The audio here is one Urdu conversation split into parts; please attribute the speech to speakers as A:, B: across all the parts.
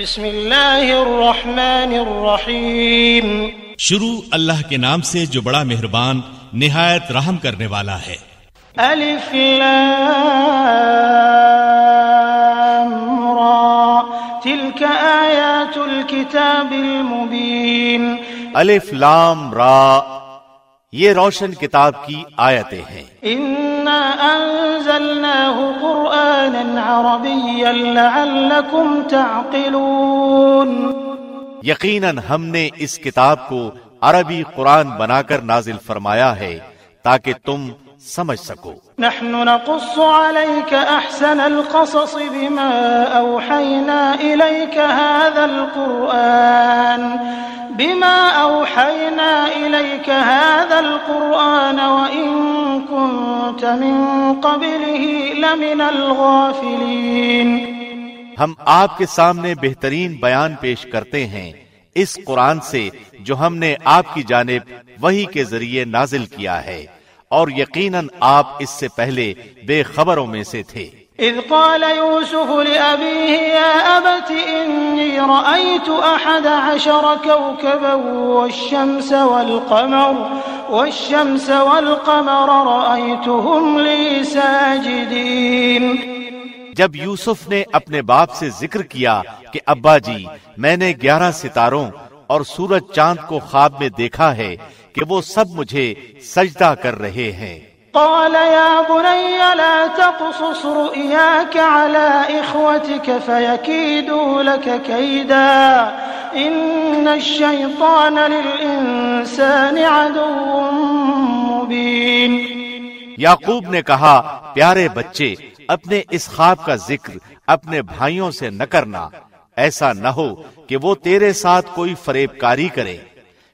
A: بسم اللہ
B: الرحمن الرحیم شروع اللہ کے نام سے جو بڑا مہربان نہایت رحم کرنے والا ہے
A: الف لام را تلک آیات الكتاب المبین
B: الف لام را یہ روشن کتاب کی آیتیں ہیں یقیناً ہم نے اس کتاب کو عربی قرآن بنا کر نازل فرمایا ہے تاکہ تم سمجھ سکو
A: نحن نقص عليك أحسن القصص بما بما أوحينا أوحينا إليك إليك هذا هذا القرآن القرآن وإن كنت من قبله لمن الغافلين
B: ہم آپ کے سامنے بہترین بیان پیش کرتے ہیں اس قرآن سے جو ہم نے آپ کی جانب وہی کے ذریعے نازل کیا ہے اور یقیناً آپ اس سے پہلے بے خبروں میں سے تھے
A: اذ قال يوسف لأبيه يا أبت إني رأيت أحد عشر كوكبا والشمس والقمر والشمس والقمر رأيتهم لي ساجدين جب یوسف نے اپنے باپ سے ذکر کیا
B: کہ ابا جی میں نے گیارہ ستاروں اور سورج چاند کو خواب میں دیکھا ہے کہ وہ سب مجھے سجدہ کر رہے ہیں
A: قال يا بني لا تقصص رؤياك على اخوتك فيكيدوا لك كيدا ان الشيطان للانسان عدو مبين
B: یعقوب نے کہا پیارے بچے اپنے اس خواب کا ذکر اپنے بھائیوں سے نہ کرنا ایسا نہ ہو کہ وہ تیرے ساتھ کوئی فریب کاری کرے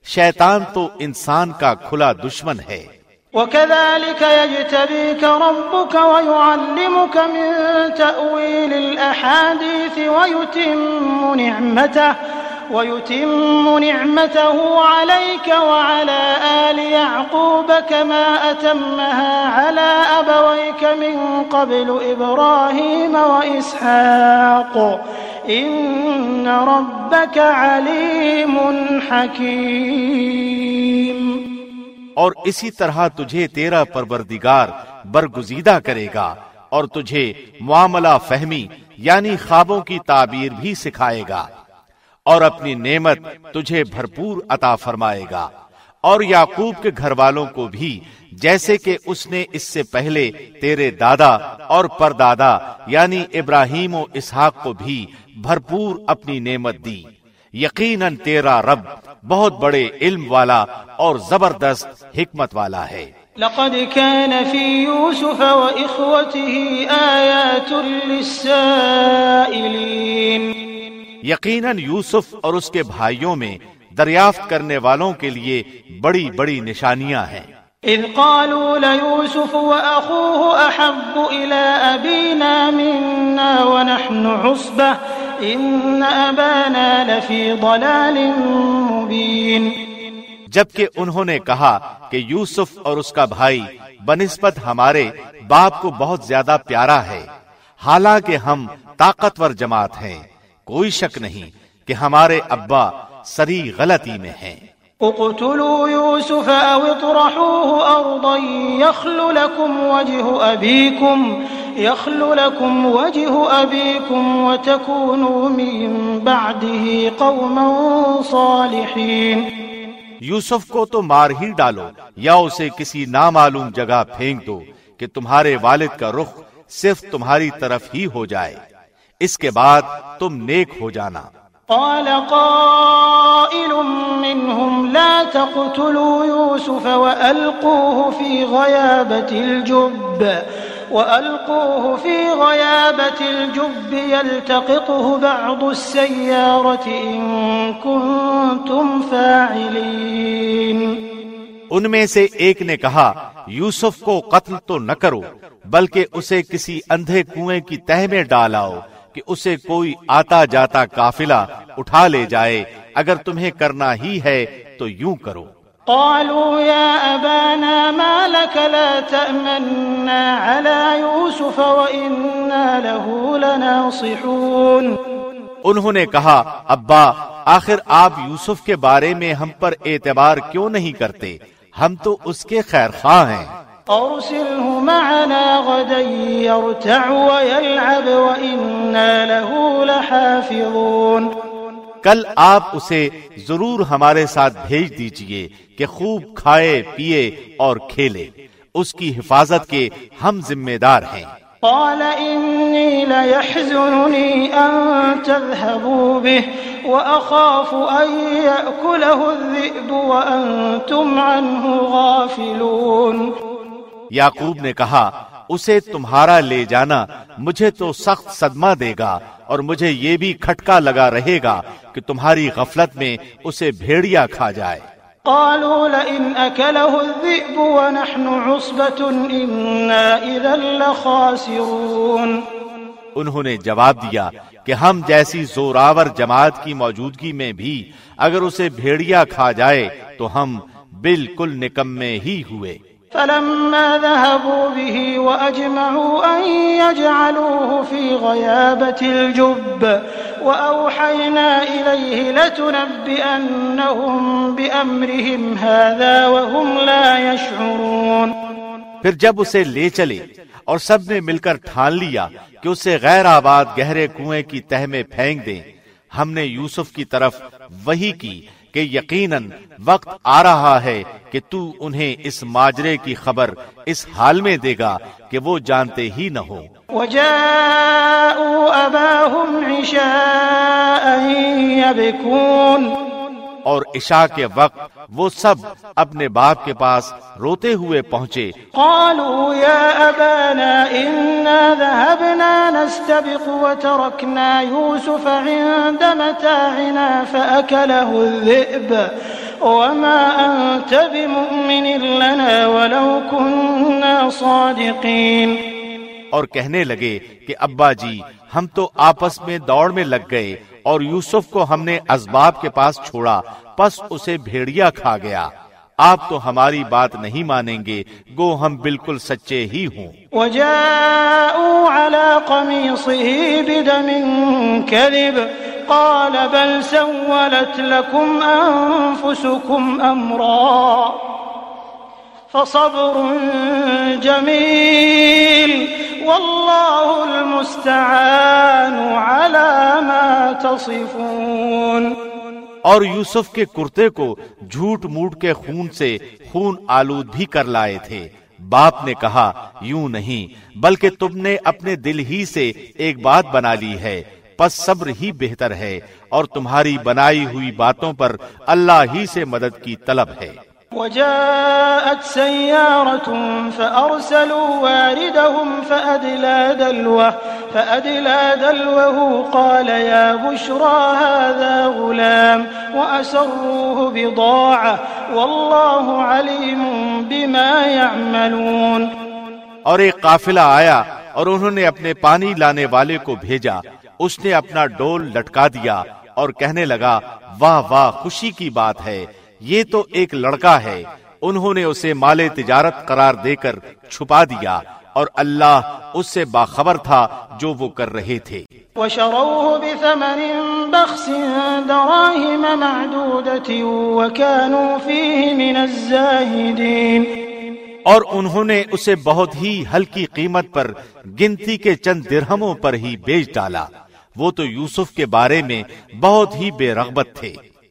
B: شیطان تو انسان کا کھلا دشمن ہے
A: مِن تَأْوِيلِ الْأَحَادِيثِ وَيُتِمُّ نِعْمَتَهِ ويتم نعمته عليك وعلى آل يعقوب كما أتمها على أبويك من قبل إبراهيم وإسحاق إن ربك عليم حكيم
B: اور اسی طرح تجھے تیرا پروردگار برگزیدہ کرے گا اور تجھے معاملہ فہمی یعنی خوابوں کی تعبیر بھی سکھائے گا اور اپنی نعمت تجھے بھرپور عطا فرمائے گا اور یعقوب کے گھر والوں کو بھی جیسے کہ اس نے اس سے پہلے تیرے دادا اور پر دادا یعنی ابراہیم و اسحاق کو بھی بھرپور اپنی نعمت دی یقیناً تیرا رب بہت بڑے علم والا اور زبردست حکمت والا ہے
A: لقد كان في يوسف وإخوته آيات للسائلين
B: یقیناً یوسف اور اس کے بھائیوں میں دریافت کرنے والوں کے لیے بڑی بڑی نشانیاں ہیں
A: اذ قالوا ليوسف واخوه احب الى ابينا منا ونحن ان ابانا لفي ضلال مبين
B: جبکہ انہوں نے کہا کہ یوسف اور اس کا بھائی بنسبت ہمارے باپ کو بہت زیادہ پیارا ہے حالانکہ ہم طاقتور جماعت ہیں کوئی شک نہیں کہ ہمارے ابا سری غلطی میں ہیں
A: اقتلوا یوسف او اطرحوه ارضا یخل لکم وجہ ابیکم یخل لکم وجہ ابیکم وتکونوا من بعده قوما صالحین یوسف
B: کو تو مار ہی ڈالو یا اسے کسی نامعلوم جگہ پھینک دو کہ تمہارے والد کا رخ صرف تمہاری طرف ہی ہو جائے اس کے بعد تم نیک
A: ہو جانا قال قائل منهم لا تقتلوا يوسف والقوه في غيابه الجب والقوه في غيابه الجب يلتقطه بعض السيارات ان كنتم فاعلين
B: ان میں سے ایک نے کہا یوسف کو قتل تو نہ کرو بلکہ اسے کسی اندھے کنویں کی تہ میں ڈالاؤ کہ اسے کوئی آتا جاتا قافلہ اٹھا لے جائے اگر تمہیں کرنا ہی ہے تو یوں کرو
A: قالوا يا ما لك لا على يوسف له لناصحون
B: انہوں نے کہا ابا آخر آپ یوسف کے بارے میں ہم پر اعتبار کیوں نہیں کرتے ہم تو اس کے خیر خواہ ہیں
A: أرسله معنا غدا يرتع ويلعب وإنا له لحافظون
B: کل آپ اسے ضرور ہمارے ساتھ بھیج دیجئے کہ خوب کھائے پیئے اور کھیلے اس کی حفاظت کے ہم ذمہ دار ہیں
A: عنه غافلون
B: یاقوب نے کہا اسے تمہارا لے جانا مجھے تو سخت صدمہ دے گا اور مجھے یہ بھی کھٹکا لگا رہے گا کہ تمہاری غفلت میں اسے بھیڑیا کھا جائے
A: قالوا لئن الذئب ونحن لخاسرون
B: انہوں نے جواب دیا کہ ہم جیسی زوراور جماعت کی موجودگی میں بھی اگر اسے بھیڑیا کھا جائے تو ہم بالکل نکمے ہی ہوئے
A: فلما ذهبوا به وأجمعوا أن يجعلوه في غيابة الجب وأوحينا إليه لتنبئنهم بأمرهم هذا وهم لا يشعرون
B: پھر جب اسے لے چلے اور سب نے مل کر ٹھان لیا کہ اسے غیر آباد گہرے کنویں کی تہ میں پھینک دیں ہم نے یوسف کی طرف وہی کی کہ یقیناً وقت آ رہا ہے کہ تو انہیں اس ماجرے کی خبر اس حال میں دے گا کہ وہ جانتے ہی نہ ہو
A: عشاء يبكون اور عشاء کے وقت وہ سب
B: اپنے باپ کے پاس روتے ہوئے پہنچے
A: قالوا یا ابانا انا ذهبنا نستبق وتركنا يوسف عند متاعنا فاكله الذئب وما انت بمؤمن لنا ولو كنا صادقين
B: اور کہنے لگے کہ ابا جی ہم تو آپس میں دوڑ میں لگ گئے اور یوسف کو ہم نے اسباب کے پاس چھوڑا پس اسے بھیڑیا کھا گیا آپ تو ہماری بات نہیں مانیں گے گو ہم بالکل سچے ہی ہوں
A: رو فصبر جميل والله المستعان على ما تصفون
B: اور یوسف کے کرتے کو جھوٹ موٹ کے خون سے خون آلود بھی کر لائے تھے باپ نے کہا یوں نہیں بلکہ تم نے اپنے دل ہی سے ایک بات بنا لی ہے پس صبر ہی بہتر ہے اور تمہاری بنائی ہوئی باتوں پر اللہ ہی سے مدد کی طلب ہے
A: وجاءت سيارة فأرسلوا واردهم فأدلى فأدلى دلوه, دلوه قال يا بشرى هذا غلام وأسروه بضاعة والله عليم بما يعملون
B: اور ایک قافلہ آیا اور انہوں نے اپنے پانی لانے والے کو بھیجا اس نے اپنا ڈول لٹکا دیا اور کہنے لگا واہ واہ خوشی کی بات ہے یہ تو ایک لڑکا ہے انہوں نے اسے مال تجارت قرار دے کر چھپا دیا اور اللہ اس سے باخبر تھا جو وہ کر رہے تھے
A: وَشَرَوْهُ بِثَمَنٍ بَخْسٍ دَرَاهِمَ وَكَانُوا فِيهِ
B: مِنَ الزَّاهِدِينَ اور انہوں نے اسے بہت ہی ہلکی قیمت پر گنتی کے چند درہموں پر ہی بیچ ڈالا وہ تو یوسف کے بارے میں بہت ہی بے رغبت تھے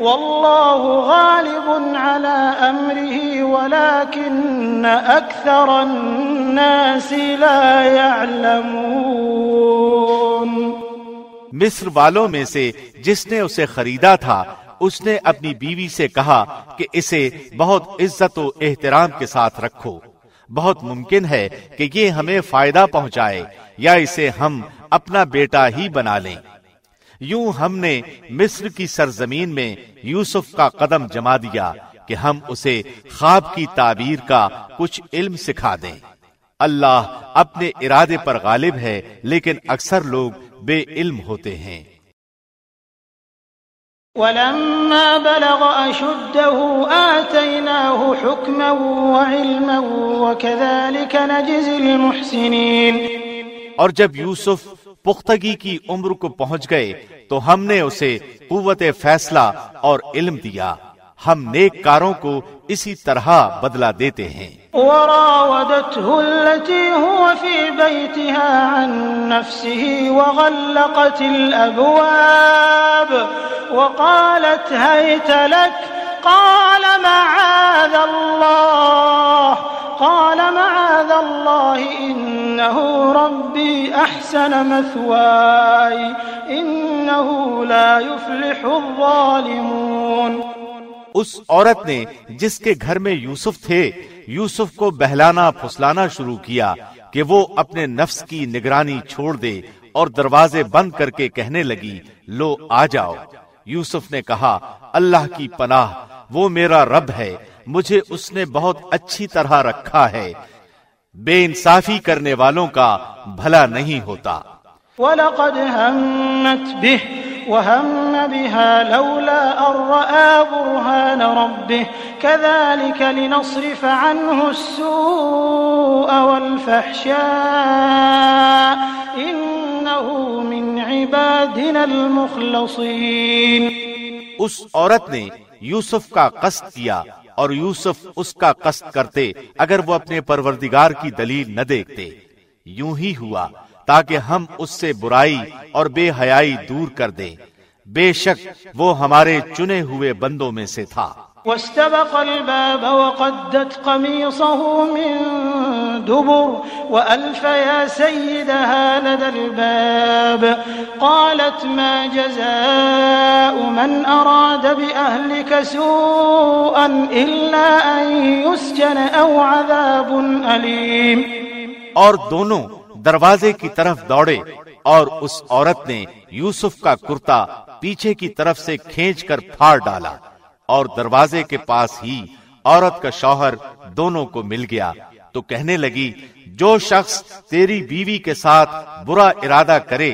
A: والله غالب على أمره ولكن أكثر الناس لا يعلمون
B: مصر والوں میں سے جس نے اسے خریدا تھا اس نے اپنی بیوی سے کہا کہ اسے بہت عزت و احترام کے ساتھ رکھو بہت ممکن ہے کہ یہ ہمیں فائدہ پہنچائے یا اسے ہم اپنا بیٹا ہی بنا لیں یوں ہم نے مصر کی سرزمین میں یوسف کا قدم جما دیا کہ ہم اسے خواب کی تعبیر کا کچھ علم سکھا دیں اللہ اپنے ارادے پر غالب ہے لیکن اکثر لوگ بے علم ہوتے ہیں
A: وَلَمَّا بَلَغَ أَشُدَّهُ آتَيْنَاهُ حُكْمًا وَعِلْمًا وَكَذَلِكَ نَجْزِي الْمُحْسِنِينَ
B: اور جب یوسف پختگی کی عمر کو پہنچ گئے تو ہم نے اسے قوت فیصلہ اور علم دیا ہم نیک کاروں کو اسی طرح بدلہ دیتے ہیں
A: وراودته التي هو في بيتها عن نفسه وغلقت الأبواب وقالت هيت لك قال معاذ الله قال معاذ الله إنه ربي أحسن مثواي إنه لا يفلح الظالمون
B: اس عورت نے جس کے گھر میں یوسف تھے یوسف کو بہلانا پھسلانا شروع کیا کہ وہ اپنے نفس کی نگرانی چھوڑ دے اور دروازے بند کر کے کہنے لگی لو آ جاؤ یوسف نے کہا اللہ کی پناہ وہ میرا رب ہے مجھے اس نے بہت اچھی طرح رکھا ہے بے انصافی کرنے والوں کا بھلا نہیں ہوتا
A: وَلَقَدْ هَمَّتْ بِهِ وَهَمَّ بِهَا لَوْلَا أَرَّآ بُرْهَانَ رَبِّهِ كَذَلِكَ لِنَصْرِفَ عَنْهُ السُّوءَ وَالْفَحْشَاءَ إِنَّهُ مِنْ عِبَادِنَا الْمُخْلَصِينَ
B: اس عورت نے یوسف کا قصد کیا اور یوسف اس کا قصد کرتے اگر وہ اپنے پروردگار کی دلیل نہ دیکھتے یوں ہی ہوا تاکہ ہم اس سے برائی اور بے حیائی دور کر دیں بے شک وہ ہمارے چنے ہوئے بندوں میں سے تھا
A: واستبق الباب الباب وقدت قميصه من من دبر وألف يا سيدها لدى قالت ما جزاء أراد بأهلك سوءا إلا أن يسجن أو عذاب أليم
B: اور دونوں دروازے کی طرف دوڑے اور اس عورت نے یوسف کا کرتا پیچھے کی طرف سے کھینچ کر پھاڑ ڈالا اور دروازے کے پاس ہی عورت کا شوہر دونوں کو مل گیا تو کہنے لگی جو شخص تیری بیوی کے ساتھ برا ارادہ کرے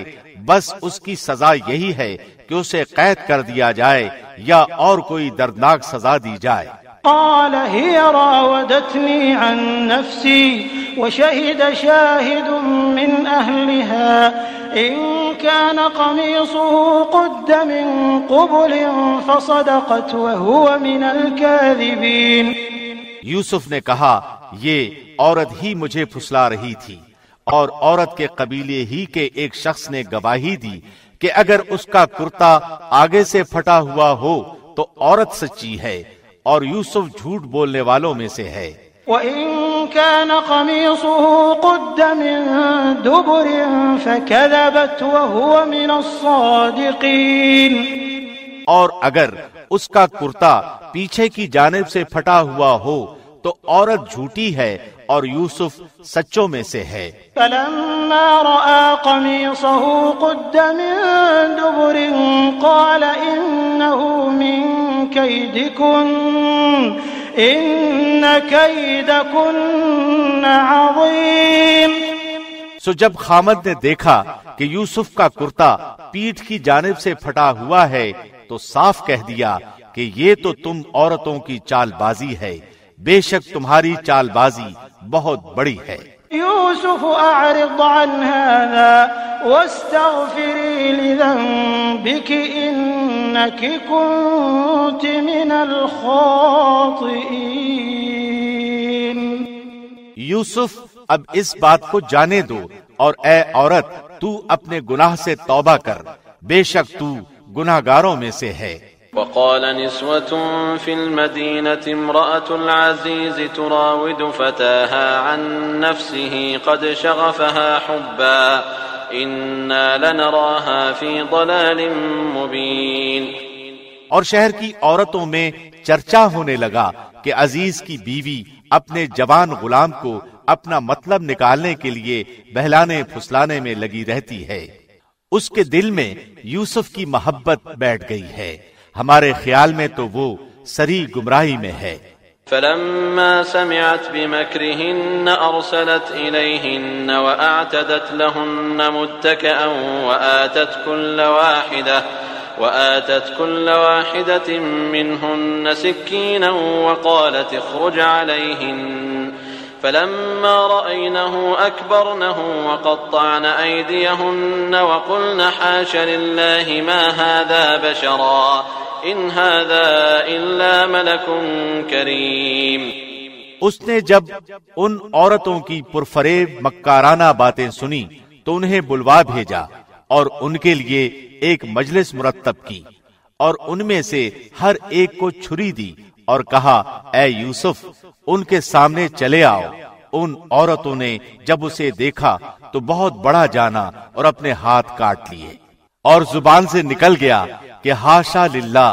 B: بس اس کی سزا یہی ہے کہ اسے قید کر دیا جائے یا اور کوئی دردناک سزا دی جائے
A: قال هي راودتني عن نفسي وشهد شاهد من أهلها إن كان قميصه قد من قبل فصدقت وهو من الكاذبين
B: يوسف نے کہا یہ عورت ہی مجھے پھسلا رہی تھی اور عورت کے قبیلے ہی کے ایک شخص نے گواہی دی کہ اگر اس کا کرتا آگے سے پھٹا ہوا ہو تو عورت سچی ہے اور یوسف جھوٹ بولنے والوں میں سے ہے
A: وَإِن كَانَ قَمِيصُهُ قُدَّ مِن دُبُرٍ فَكَذَبَتْ وَهُوَ مِنَ الصَّادِقِينَ
B: اور اگر اس کا کرتا پیچھے کی جانب سے پھٹا ہوا ہو تو عورت جھوٹی ہے اور یوسف سچوں میں سے ہے سو جب خامد نے دیکھا کہ یوسف کا کرتا پیٹھ کی جانب سے پھٹا ہوا ہے تو صاف کہہ دیا کہ یہ تو تم عورتوں کی چال بازی ہے بے شک تمہاری چال بازی بہت بڑی ہے
A: یوسف اعرض عن هذا واستغفری لذنبك انك كنت من الخاطئین
B: یوسف اب اس بات کو جانے دو اور اے عورت تو اپنے گناہ سے توبہ کر بے شک تو گناہ گاروں میں سے ہے
C: وقال نسوة في المدينة امرأة العزيز تراود فتاها عن نفسه قد شغفها حبا إنا لنراها في ضلال مبين
B: اور شہر کی عورتوں میں چرچا ہونے لگا کہ عزیز کی بیوی اپنے جوان غلام کو اپنا مطلب نکالنے کے لیے بہلانے پھسلانے میں لگی رہتی ہے اس کے دل میں یوسف کی محبت بیٹھ گئی ہے ہمارے خیال میں تو وہ سری گمراہی میں ہے
C: فلما سمعت بمكرهن أرسلت إليهن وأعتدت لهن متكئا وآتت كل واحدة وآتت كل واحدة منهن سكينا وقالت اخرج عليهن فلما رأينه أكبرنه وقطعن أيديهن وقلن حاش لله ما هذا بشرا إن هذا إلا ملك كريم
B: اس نے جب ان عورتوں کی پرفریب مکارانہ باتیں سنی تو انہیں بلوا بھیجا اور ان کے لیے ایک مجلس مرتب کی اور ان میں سے ہر ایک کو چھری دی اور کہا اے یوسف ان کے سامنے چلے آؤ ان عورتوں نے جب اسے دیکھا تو بہت بڑا جانا اور اپنے ہاتھ کاٹ لیے اور زبان سے نکل گیا کہ ہاشا للہ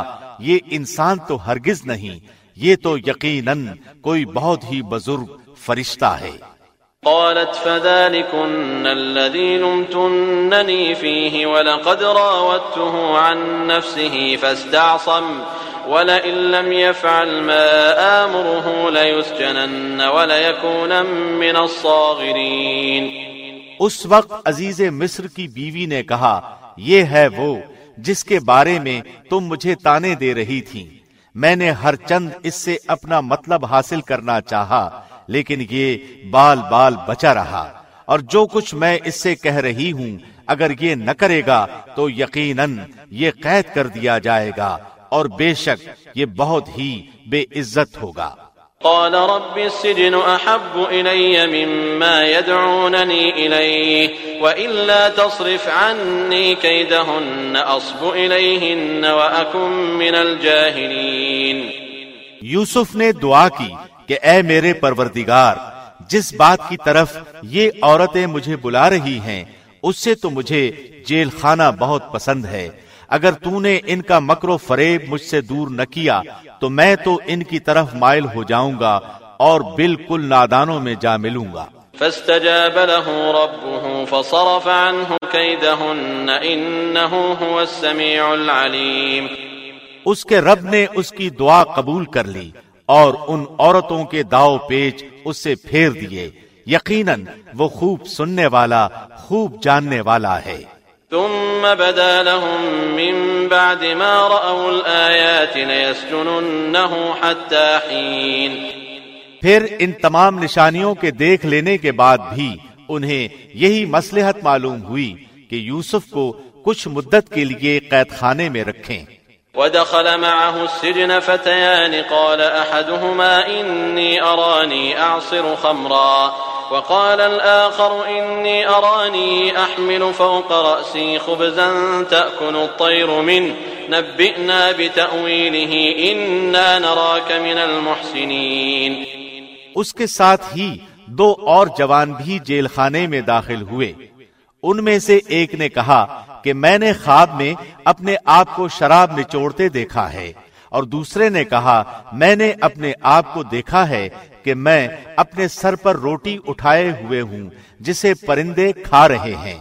B: یہ انسان تو ہرگز نہیں یہ تو یقیناً کوئی بہت ہی بزرگ فرشتہ ہے
C: قالت فذلكن الذي لمتنني فيه ولقد عن نفسه فاستعصم ولئن لم يفعل ما آمره ليسجنن وليكون من الصاغرين اس
B: وقت عزیز مصر کی بیوی نے کہا یہ ہے وہ جس کے بارے میں تم مجھے تانے دے رہی تھی میں نے ہر چند اس سے اپنا مطلب حاصل کرنا چاہا لیکن یہ بال بال بچا رہا اور جو کچھ میں اس سے کہہ رہی ہوں اگر یہ نہ کرے گا تو یقیناً یہ قید کر دیا جائے گا اور بے شک یہ بہت ہی بے عزت ہوگا
C: قال رب السجن احب الي مما يدعونني اليه والا تصرف عني كيدهن اصب اليهن واكن من الجاهلين
B: یوسف نے دعا کی کہ اے میرے پروردگار جس بات کی طرف یہ عورتیں مجھے بلا رہی ہیں اس سے تو مجھے جیل خانہ بہت پسند ہے اگر تو نے ان کا مکر و فریب مجھ سے دور نہ کیا تو میں تو ان کی طرف مائل ہو جاؤں گا اور بالکل نادانوں میں جا ملوں گا
C: فاستجاب له ربه فصرف عنه كيدهن انه هو السميع العليم
B: اس کے رب نے اس کی دعا قبول کر لی اور ان عورتوں کے داؤ پیچ اس سے پھیر دیے یقیناً وہ خوب سننے والا خوب جاننے والا ہے
C: ثم بدا لهم من بعد ما رأوا الآيات ليسجننه حتى حين
B: پھر ان تمام نشانیوں کے دیکھ لینے کے بعد بھی انہیں یہی مسلحت معلوم ہوئی کہ یوسف کو کچھ مدت کے لیے قید خانے میں رکھیں
C: ودخل معه السجن فتيان قال احدهما اني اراني اعصر خمرا وقال الآخر إني أراني أحمل فوق رأسي خبزا تأكل الطير منه نبئنا بتأويله إنا نراك من المحسنين
B: اس کے ساتھ ہی دو اور جوان بھی جیل خانے میں داخل ہوئے ان میں سے ایک نے کہا کہ میں نے خواب میں اپنے آپ کو شراب نچوڑتے دیکھا ہے اور دوسرے نے کہا میں نے اپنے آپ کو دیکھا ہے کہ میں اپنے سر پر روٹی اٹھائے ہوئے ہوں جسے پرندے کھا رہے ہیں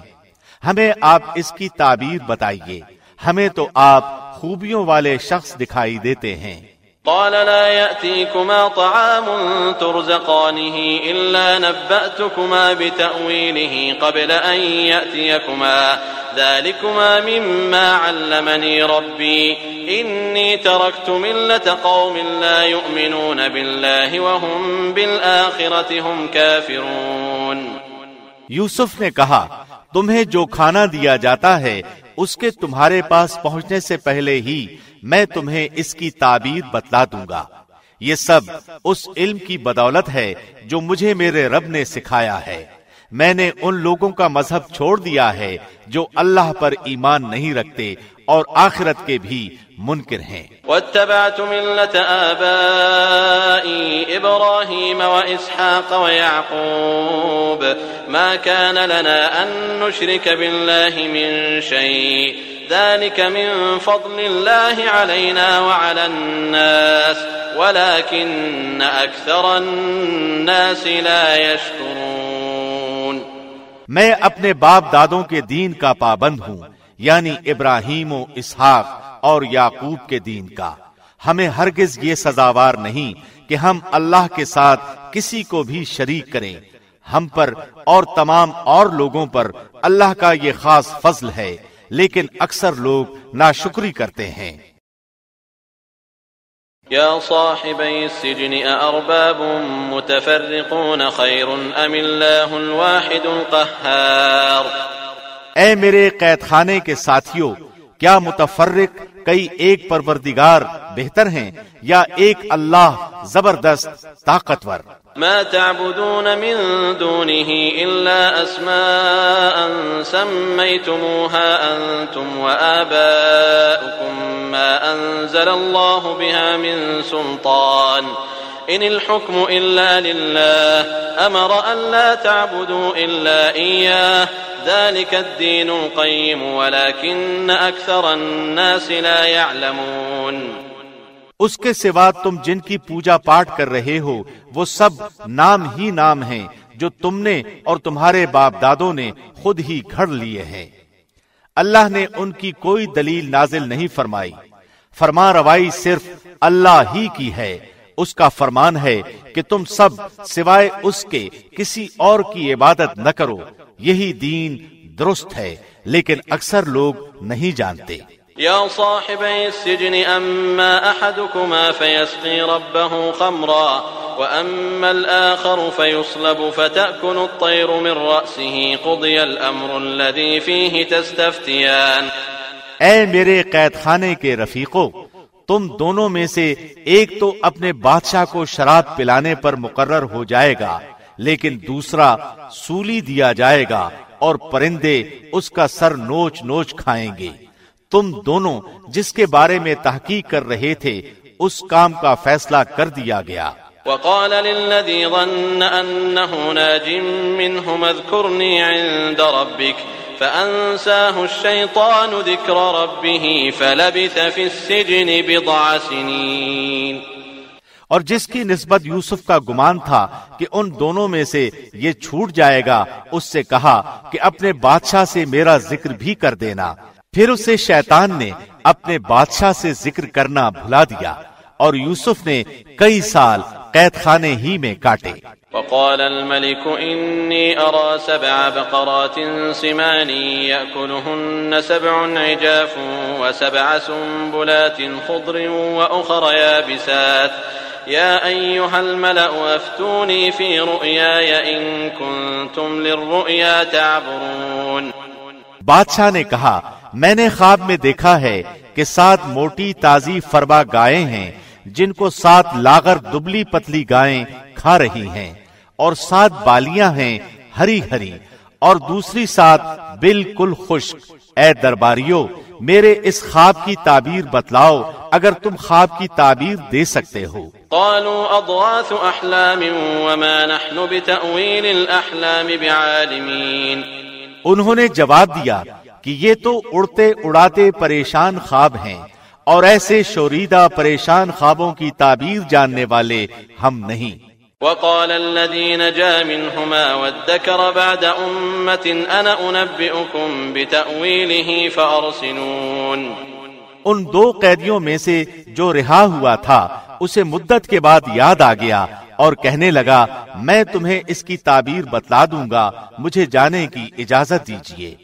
B: ہمیں آپ اس کی تعبیر بتائیے ہمیں تو آپ خوبیوں والے شخص دکھائی دیتے ہیں
C: قال لا يأتيكما طعام ترزقانه إلا نبأتكما بتأويله قبل أن يأتيكما ذلكما مما علمني ربي إني تركت ملة قوم لا يؤمنون بالله وهم بالآخرة هم كافرون
B: يوسف نے کہا تمہیں جو کھانا دیا جاتا ہے اس کے تمہارے پاس پہنچنے سے پہلے ہی میں تمہیں اس کی تعبیر بتلا دوں گا یہ سب اس علم کی بدولت ہے جو مجھے میرے رب نے سکھایا ہے میں نے ان لوگوں کا مذہب چھوڑ دیا ہے جو اللہ پر ایمان نہیں رکھتے اور آخرت کے بھی منکر ہیں
C: واتبعت ملت آبائی ابراہیم و و اسحاق یعقوب ما لنا ان من ذلك من فضل الله علينا وعلى الناس الناس ولكن أكثر لا يشكرون
B: میں اپنے باپ دادوں کے دین کا پابند ہوں یعنی ابراہیم و اسحاق اور یاقوب کے دین کا ہمیں ہرگز یہ سزاوار نہیں کہ ہم اللہ کے ساتھ کسی کو بھی شریک کریں ہم پر اور تمام اور لوگوں پر اللہ کا یہ خاص فضل ہے لیکن اکثر لوگ ناشکری کرتے ہیں
C: یا صاحبی السجن ارباب متفرقون خیر ام اللہ الواحد القہار
B: اے میرے قید خانے کے ساتھیوں کیا متفرق کئی ایک پروردگار بہتر ہیں یا ایک اللہ زبردست طاقتور
C: ما تعبدون من دونه الا اسماء سميتموها انتم وآباؤكم ما انزل الله بها من سلطان ان الحكم الا لله امر ان لا تعبدوا الا اياه ذلك الدين القيم ولكن اكثر الناس لا يعلمون
B: اس کے سوا تم جن کی پوجا پاٹ کر رہے ہو وہ سب نام ہی نام ہیں جو تم نے اور تمہارے باپ دادوں نے خود ہی گھڑ لیے ہیں اللہ نے ان کی کوئی دلیل نازل نہیں فرمائی فرما روائی صرف اللہ ہی کی ہے اس کا فرمان ہے کہ تم سب سوائے اس کے کسی اور کی عبادت نہ کرو یہی دین درست ہے لیکن اکثر لوگ نہیں جانتے
C: یا صاحب السجن اما احدكما فيسقي ربه خمرا واما الاخر فيصلب فتاكل الطير من رأسه قضي الامر الذي فيه تستفتيان
B: اے میرے قید خانے کے رفیقوں تم دونوں میں سے ایک تو اپنے بادشاہ کو شراب پلانے پر مقرر ہو جائے گا لیکن دوسرا سولی دیا جائے گا اور پرندے اس کا سر نوچ نوچ کھائیں گے تم دونوں جس کے بارے میں تحقیق کر رہے تھے اس کام کا فیصلہ کر دیا گیا
C: وقال ظن ناج عند فأنساه الشيطان ذكر ربه فلبث في السجن بضع سنين
B: اور جس کی نسبت یوسف کا گمان تھا کہ ان دونوں میں سے یہ چھوٹ جائے گا اس سے کہا کہ اپنے بادشاہ سے میرا ذکر بھی کر دینا پھر اسے شیطان نے اپنے بادشاہ سے ذکر کرنا بھلا دیا اور یوسف نے کئی سال قید خانے ہی میں کاٹے
C: وقال الملك إني أرى سبع سبع بقرات سمان يأكلهن عجاف وسبع سنبلات خضر وأخر يابسات يا أيها الملأ أفتوني في رؤياي إن كنتم للرؤيا تعبرون
B: بادشاہ نے کہا میں نے خواب میں دیکھا ہے کہ سات موٹی تازی فربا گائے ہیں جن کو سات لاغر دبلی پتلی گائیں کھا رہی ہیں اور سات بالیاں ہیں ہری ہری اور دوسری سات بالکل خشک اے درباریو میرے اس خواب کی تعبیر بتلاؤ اگر تم خواب کی تعبیر دے سکتے ہو
C: قالوا اضواث احلام وما نحن الاحلام
B: انہوں نے جواب دیا کہ یہ تو اڑتے اڑاتے پریشان خواب ہیں اور ایسے شوریدہ پریشان خوابوں کی تعبیر جاننے والے ہم نہیں
C: وقال الذين جاء منهما وادكر بعد أمة أنا أنبئكم بتأويله فأرسلون
B: ان دو قیدیوں میں سے جو رہا ہوا تھا اسے مدت کے بعد یاد آ گیا اور کہنے لگا میں تمہیں اس کی تعبیر بتلا دوں گا مجھے جانے کی اجازت دیجئے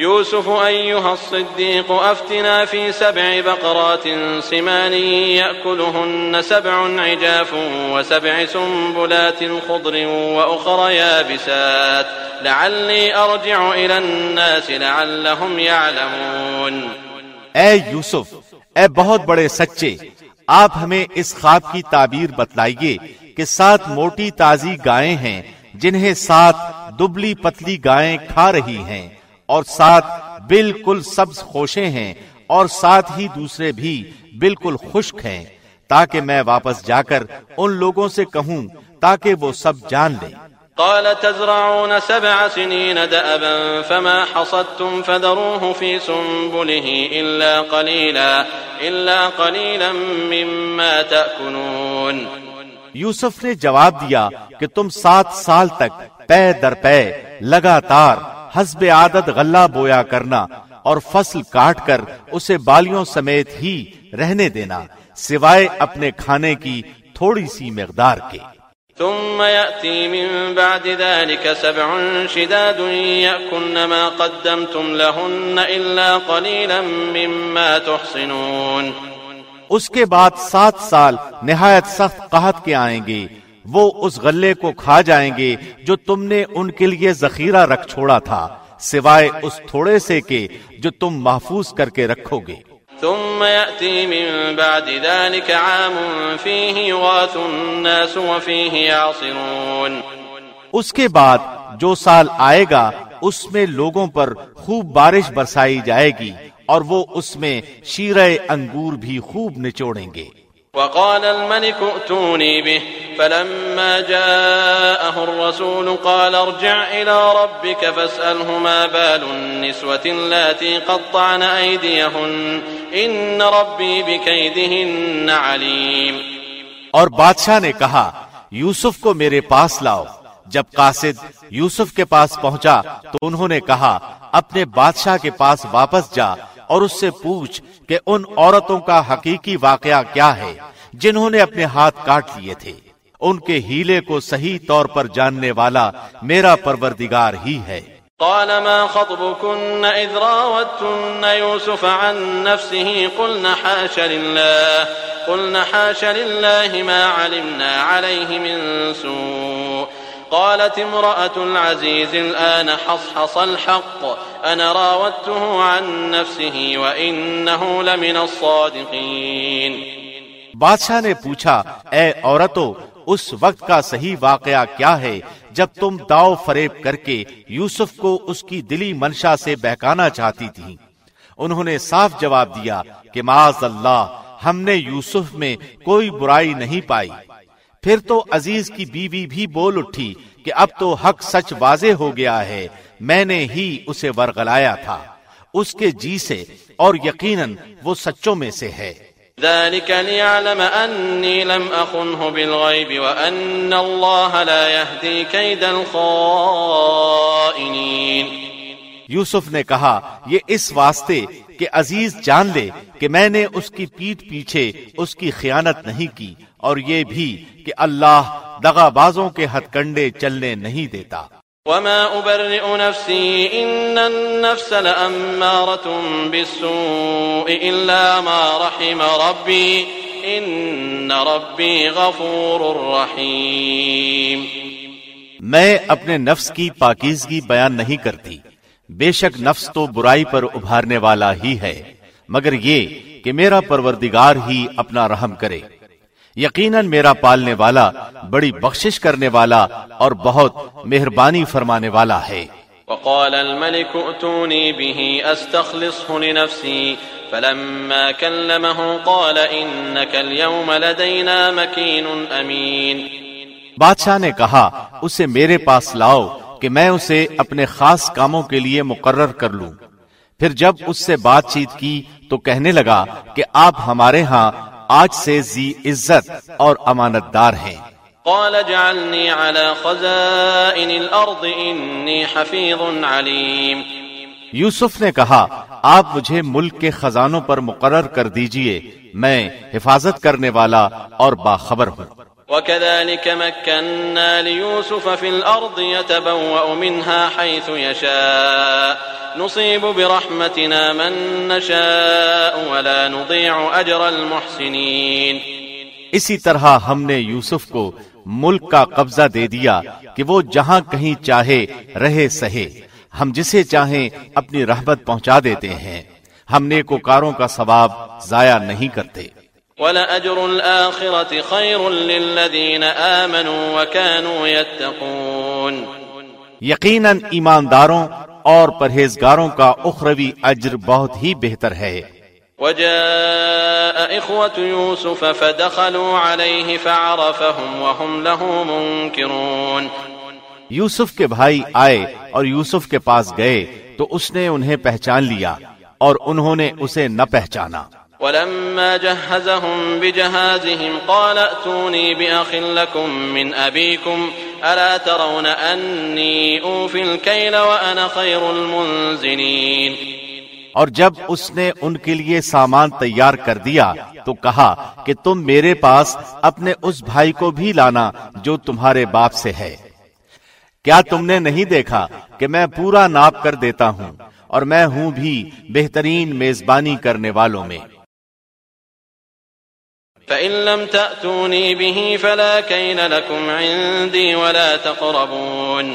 C: يوسف أيها الصديق أفتنا في سبع بقرات سمان يأكلهن سبع عجاف وسبع سنبلات خضر وأخر يابسات لعلي أرجع إلى الناس لعلهم يعلمون
B: اے یوسف اے بہت بڑے سچے آپ ہمیں اس خواب کی تعبیر بتلائیے کہ سات موٹی تازی گائیں ہیں جنہیں سات دبلی پتلی گائیں کھا رہی ہیں اور ساتھ بالکل سبز خوشے ہیں اور ساتھ ہی دوسرے بھی بالکل خشک ہیں تاکہ میں واپس جا کر ان لوگوں سے کہوں تاکہ وہ سب جان لیں
C: قال تزرعون سبع سنين دأبا فما حصدتم فذروه في سنبله إلا قليلا إلا قليلا مما تأكنون
B: یوسف نے جواب دیا کہ تم سات سال تک پے در پے لگاتار حسب عادت غلہ بویا کرنا اور فصل کاٹ کر اسے بالیوں سمیت ہی رہنے دینا سوائے اپنے کھانے کی تھوڑی سی مقدار کے
C: ثم يأتي من بعد ذلك سبع شداد يأكن ما قدمتم لهن إلا قليلا مما تحصنون
B: اس کے بعد سات سال نہایت سخت قہد کے آئیں گے وہ اس غلے کو کھا جائیں گے جو تم نے ان کے لیے ذخیرہ رکھ چھوڑا تھا سوائے اس تھوڑے سے کے کے جو تم محفوظ کر رکھو گے
C: ثم يأتي من بعد ذلك عام فيه يغاث الناس وفيه يعصرون
B: اس کے بعد جو سال آئے گا اس میں لوگوں پر خوب بارش برسائی جائے گی اور وہ اس میں شیرے انگور بھی خوب نچوڑیں گے
C: وقال الملك ائتوني به فلما جاءه الرسول قال ارجع إلى ربك فاسأله ما بال النسوة التي قطعن أيديهن إن ربي بكيدهن عليم
B: اور بادشاہ نے کہا یوسف کو میرے پاس لاؤ جب قاصد یوسف کے پاس پہنچا تو انہوں نے کہا اپنے بادشاہ کے پاس واپس جا اور اس سے پوچھ کہ ان عورتوں کا حقیقی واقعہ کیا ہے جنہوں نے اپنے ہاتھ کاٹ لیے تھے ان کے ہیلے کو صحیح طور پر جاننے والا میرا پروردگار ہی ہے
C: قال ما خطبكن اذ راوتن يوسف عن نفسه قلنا حاش لله قلنا حاش لله ما علمنا عليه من سوء قالت امرأة العزيز الآن حصحص الحق أنا راودته عن نفسه وإنه لمن الصادقين
B: بادشاہ نے پوچھا اے عورتو اس وقت کا صحیح واقعہ کیا ہے جب تم داؤ فریب کر کے یوسف کو اس کی دلی منشا سے بہکانا چاہتی تھی انہوں نے صاف جواب دیا کہ معاذ اللہ ہم نے یوسف میں کوئی برائی نہیں پائی پھر تو عزیز کی بیوی بھی بول اٹھی کہ اب تو حق سچ واضح ہو گیا ہے میں نے ہی اسے ورگلایا تھا اس کے جی سے اور یقیناً وہ سچوں میں سے ہے
C: ذلك لم لا
B: یوسف نے کہا یہ اس واسطے کہ عزیز جان لے کہ میں نے اس کی پیٹ پیچھے اس کی خیانت نہیں کی اور یہ بھی کہ اللہ دغا بازوں کے ہتھ کنڈے چلنے نہیں دیتا
C: وما نفسي النفس بالسوء ما رحم ربي ربي غفور رحيم
B: میں اپنے نفس کی پاکیزگی بیان نہیں کرتی بے شک نفس تو برائی پر ابھارنے والا ہی ہے مگر یہ کہ میرا پروردگار ہی اپنا رحم کرے یقیناً میرا پالنے والا بڑی بخشش کرنے والا اور بہت مہربانی فرمانے والا ہے
C: وقال الملك به استخلصه لنفسي فلما كلمه قال انك اليوم لدينا مكين امين
B: بادشاہ نے کہا اسے میرے پاس لاؤ کہ میں اسے اپنے خاص کاموں کے لیے مقرر کر لوں پھر جب اس سے بات چیت کی تو کہنے لگا کہ آپ ہمارے ہاں آج سے زی عزت اور امانت دار ہیں
C: قال خزائن الارض انی حفیظ علیم
B: یوسف نے کہا آپ مجھے ملک کے خزانوں پر مقرر کر دیجئے میں حفاظت کرنے والا اور باخبر ہوں
C: وكذلك مكنا ليوسف في الأرض يتبوأ منها حيث يشاء نصيب برحمتنا من نشاء ولا نضيع أجر المحسنين
B: اسی طرح ہم نے یوسف کو ملک کا قبضہ دے دیا کہ وہ جہاں کہیں چاہے رہے سہے ہم جسے چاہیں اپنی رحبت پہنچا دیتے ہیں ہم نیکوکاروں کا ثواب ضائع نہیں کرتے
C: ولأجر الآخرة خير للذين آمنوا وكانوا يتقون
B: یقینا ایمانداروں اور پرہیزگاروں کا اخروی اجر بہت ہی بہتر ہے
C: وجاء اخوة يوسف فدخلوا عليه فعرفهم وهم له منكرون
B: یوسف کے بھائی آئے اور یوسف کے پاس گئے تو اس نے انہیں پہچان لیا اور انہوں نے اسے نہ پہچانا
C: ولما جهزهم بجهازهم قال بأخ لكم من أبيكم ألا ترون أني الكيل وأنا خير
B: اور جب اس نے ان کے لیے سامان تیار کر دیا تو کہا کہ تم میرے پاس اپنے اس بھائی کو بھی لانا جو تمہارے باپ سے ہے کیا تم نے نہیں دیکھا کہ میں پورا ناپ کر دیتا ہوں اور میں ہوں بھی بہترین میزبانی کرنے والوں میں
C: فإن لم تأتوني به فلا كين لكم عندي ولا تقربون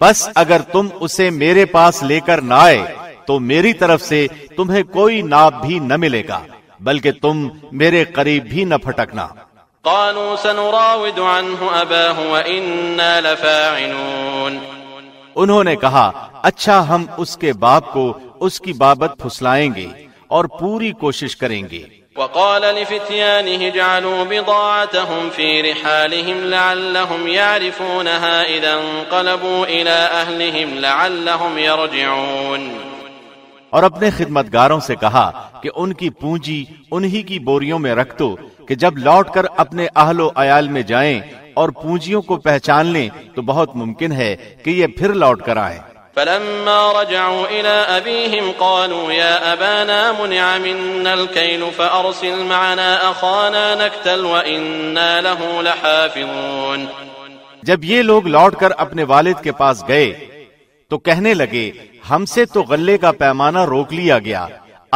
B: بس اگر تم اسے میرے پاس لے کر نہ آئے تو میری طرف سے تمہیں کوئی ناب بھی نہ ملے گا بلکہ تم میرے قریب بھی نہ پھٹکنا
C: قالوا سنراود عنه أباه وإنا لفاعنون
B: انہوں نے کہا اچھا ہم اس کے باپ کو اس کی بابت پھسلائیں گے اور پوری کوشش کریں گے
C: وقال لفتيانه جعلوا بضاعتهم في رحالهم لعلهم يعرفونها إذا انقلبوا إلى أهلهم لعلهم يرجعون
B: اور اپنے خدمتگاروں سے کہا کہ ان کی پونجی انہی کی بوریوں میں رکھ دو کہ جب لوٹ کر اپنے اہل و عیال میں جائیں اور پونجیوں کو پہچان لیں تو بہت ممکن ہے کہ یہ پھر لوٹ کر آئیں
C: فلما رجعوا إلى أبيهم قالوا يا أبانا منع منا الكيل فأرسل معنا أخانا نكتل وإنا له لحافظون
B: جب یہ لوگ لوٹ کر اپنے والد کے پاس گئے تو کہنے لگے ہم سے تو غلے کا پیمانہ روک لیا گیا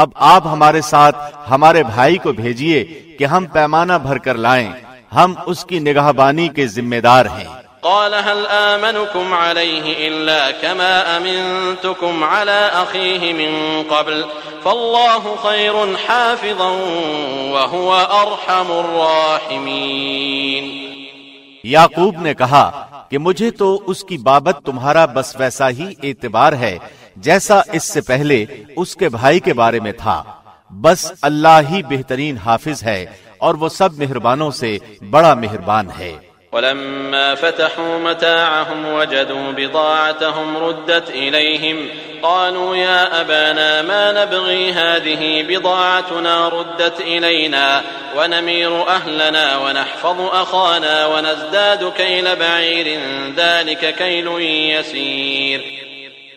B: اب آپ ہمارے ساتھ ہمارے بھائی کو بھیجئے کہ ہم پیمانہ بھر کر لائیں ہم اس کی نگاہ بانی کے ذمہ دار ہیں
C: قال هل آمنكم عليه إلا كما أمنتكم على أخيه من قبل فالله خير حافظا وهو أرحم الراحمين
B: یعقوب نے کہا کہ مجھے تو اس کی بابت تمہارا بس ویسا ہی اعتبار ہے جیسا اس سے پہلے اس کے بھائی کے بارے میں تھا بس اللہ ہی بہترین حافظ ہے اور وہ سب مہربانوں سے بڑا مہربان
C: ہے ولما فتحوا متاعهم وجدوا بضاعتهم ردت ردت إليهم قالوا يا أبانا ما نبغي هذه بضاعتنا إلينا ونمير أهلنا ونحفظ أخانا ونزداد كيل كيل بعير ذلك يسير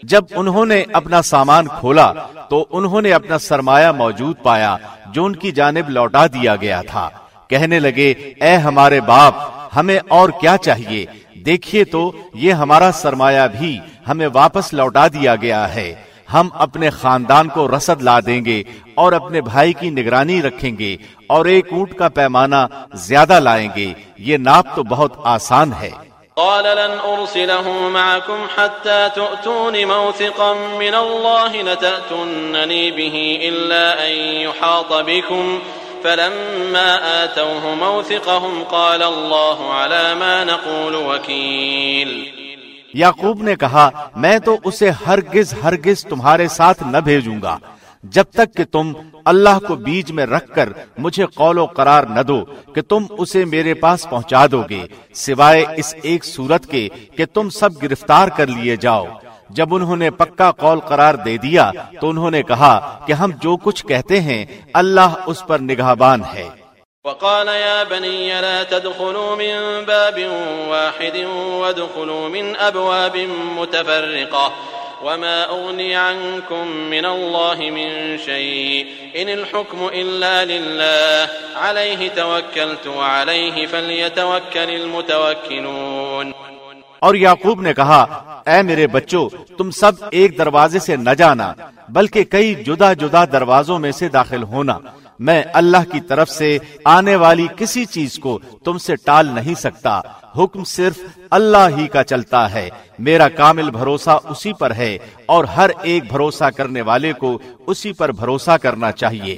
B: جب انہوں نے اپنا سامان کھولا تو انہوں نے اپنا سرمایہ موجود پایا جو ان کی جانب لوٹا دیا گیا تھا کہنے لگے اے ہمارے باپ ہمیں اور کیا چاہیے دیکھیے تو یہ ہمارا سرمایہ بھی ہمیں واپس لوٹا دیا گیا ہے ہم اپنے خاندان کو رسد لا دیں گے اور اپنے بھائی کی نگرانی رکھیں گے اور ایک اونٹ کا پیمانہ زیادہ لائیں گے یہ ناپ تو بہت آسان ہے
C: قال لن ارسله معكم حتى تؤتون موثقا من الله لتاتونني به الا ان يحاط بكم فلما آتوه موثقهم قال الله على ما نقول وكيل
B: یعقوب نے کہا میں تو اسے ہرگز ہرگز تمہارے ساتھ نہ بھیجوں گا جب تک کہ تم اللہ کو بیج میں رکھ کر مجھے قول و قرار نہ دو کہ تم اسے میرے پاس پہنچا دو گے سوائے اس ایک صورت کے کہ تم سب گرفتار کر لیے جاؤ جب انہوں نے پکا قول قرار دے دیا تو انہوں نے کہا کہ ہم جو کچھ کہتے ہیں اللہ اس پر نگاہ بان ہے
C: وقال يا بني لا تدخلوا من باب واحد وادخلوا من أبواب متفرقة وما أغني عنكم من الله من شيء إن الحكم إلا لله عليه توكلت وعليه فليتوكل المتوكلون
B: اور یعقوب نے کہا اے میرے بچوں تم سب ایک دروازے سے نہ جانا بلکہ کئی جدا جدا دروازوں میں سے داخل ہونا میں اللہ کی طرف سے آنے والی کسی چیز کو تم سے ٹال نہیں سکتا حکم صرف اللہ ہی کا چلتا ہے میرا کامل بھروسہ اسی پر ہے اور ہر ایک بھروسہ کرنے والے کو اسی پر بھروسہ کرنا چاہیے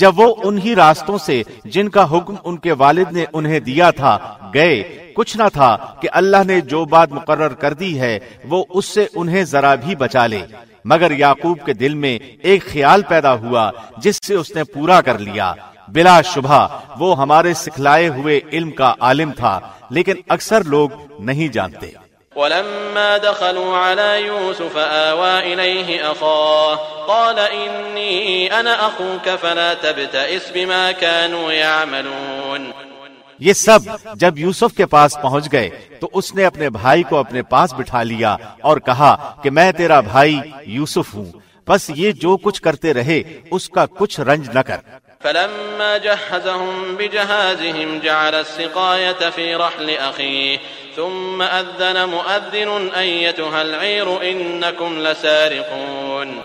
B: جب وہ انہی راستوں سے جن کا حکم ان کے والد نے انہیں دیا تھا گئے کچھ نہ تھا کہ اللہ نے جو بات مقرر کر دی ہے وہ اس سے انہیں ذرا بھی بچا لے مگر یعقوب کے دل میں ایک خیال پیدا ہوا جس سے اس نے پورا کر لیا بلا شبہ وہ ہمارے سکھلائے ہوئے علم کا عالم تھا لیکن اکثر لوگ نہیں جانتے
C: ولما دخلوا على يوسف آوى إليه أخاه قال إني أنا أخوك فلا تبتئس بما كانوا يعملون
B: یہ سب جب یوسف کے پاس پہنچ گئے تو اس نے اپنے بھائی کو اپنے پاس بٹھا لیا اور کہا کہ میں تیرا بھائی یوسف ہوں بس یہ جو کچھ کرتے رہے اس کا کچھ رنج نہ کر
C: فلما جهزهم بجهازهم جعل السقاية في رحل أخيه ثم أذن مؤذن أيتها العير إنكم لسارقون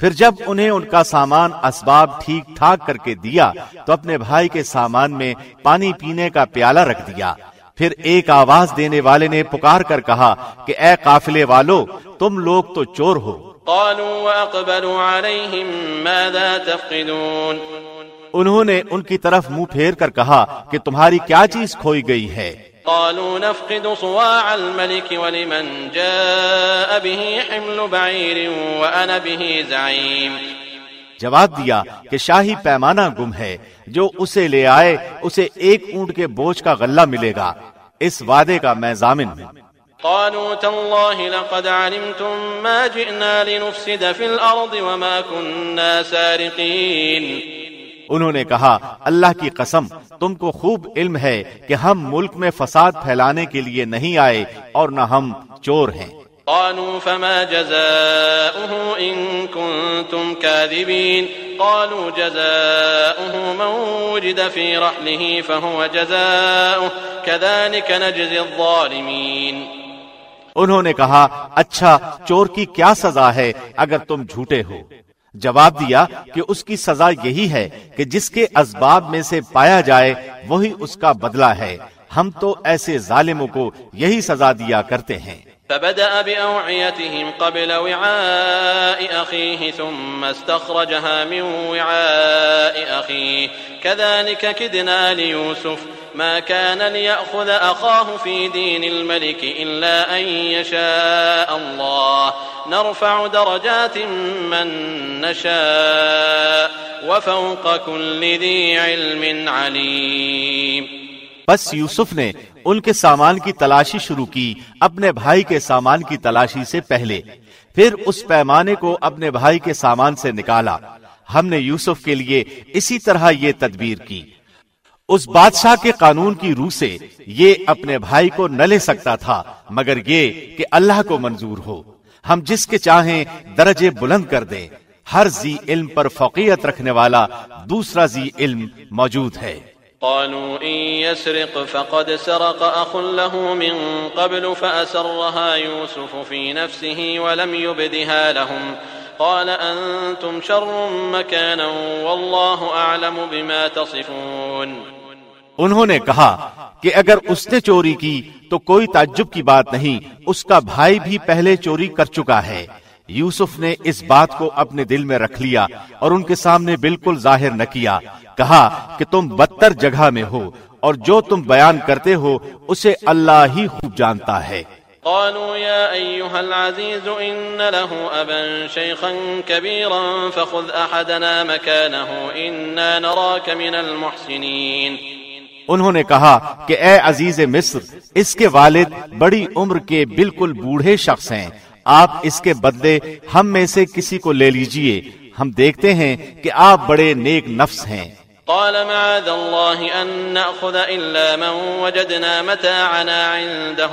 B: پھر جب انہیں ان کا سامان اسباب ٹھیک ٹھاک کر کے دیا تو اپنے بھائی کے سامان میں پانی پینے کا پیالہ رکھ دیا پھر ایک آواز دینے والے نے پکار کر کہا کہ اے قافلے والو تم لوگ تو چور ہو
C: قالوا واقبلوا عليهم ماذا تفقدون
B: انہوں نے ان کی طرف منہ پھیر کر کہا کہ تمہاری کیا چیز کھوئی گئی ہے
C: قالوا نفقد صواع الملك ولمن جاء به حمل بعير وانا به زعيم
B: جواب دیا کہ شاہی پیمانہ گم ہے جو اسے لے آئے اسے ایک اونٹ کے بوجھ کا غلہ ملے گا اس وعدے کا میں ضامن ہوں
C: قالوا تالله لقد علمتم ما جئنا لنفسد في الارض وما كنا سارقين
B: انہوں نے کہا اللہ کی قسم تم کو خوب علم ہے کہ ہم ملک میں فساد پھیلانے کے لیے نہیں آئے اور نہ ہم چور ہیں
C: قالوا فما جزاؤه ان كنتم كاذبين قالوا جزاؤه من وجد في رحله فهو جزاؤه كذلك نجزي الظالمين
B: انہوں نے کہا اچھا چور کی کیا سزا ہے اگر تم جھوٹے ہو جواب دیا کہ اس کی سزا یہی ہے کہ جس کے اسباب میں سے پایا جائے وہی اس کا بدلہ ہے ہم تو ایسے ظالموں کو یہی سزا دیا کرتے ہیں
C: فَبَدَأَ بِأَوْعِيَتِهِمْ قَبْلَ وِعَاءِ أَخِيهِ ثُمَّ اسْتَخْرَجَهَا مِنْ وِعَاءِ أَخِيهِ كَذَلِكَ كِدْنَا لِيُوسُفِ ما كان ليأخذ أخاه في دين الملك إلا أن يشاء الله نرفع درجات من نشاء وفوق كل ذي علم عليم
B: بس یوسف نے ان کے سامان کی تلاشی شروع کی اپنے بھائی کے سامان کی تلاشی سے پہلے پھر اس پیمانے کو اپنے بھائی کے سامان سے نکالا ہم نے یوسف کے لیے اسی طرح یہ تدبیر کی اس بادشاہ کے قانون کی روح سے یہ اپنے بھائی کو نہ لے سکتا تھا مگر یہ کہ اللہ کو منظور ہو ہم جس کے چاہیں درجے بلند کر دیں ہر زی علم پر فوقیت رکھنے والا دوسرا زی علم موجود ہے
C: قالوا ان يسرق فقد سرق اخ له من قبل فاسرها يوسف في نفسه ولم يبدها لهم قال انتم شر مكانا والله اعلم بما تصفون
B: انہوں نے کہا کہ اگر اس نے چوری کی تو کوئی تعجب کی بات نہیں اس کا بھائی بھی پہلے چوری کر چکا ہے یوسف نے اس بات کو اپنے دل میں رکھ لیا اور ان کے سامنے بالکل ظاہر نہ کیا کہا کہ تم بدتر جگہ میں ہو اور جو تم بیان کرتے ہو اسے اللہ ہی خوب جانتا ہے قالوا يا أيها العزيز
C: إن له أبا شيخا كبيرا فخذ أحدنا مكانه إنا نراك من المحسنين
B: انہوں نے کہا کہ اے عزیز مصر اس کے والد بڑی عمر کے بالکل بوڑھے شخص ہیں آپ اس کے بدلے ہم میں سے کسی کو لے لیجئے ہم دیکھتے ہیں کہ آپ بڑے نیک نفس ہیں
C: قال معاذ الله من وجدنا متاعنا عنده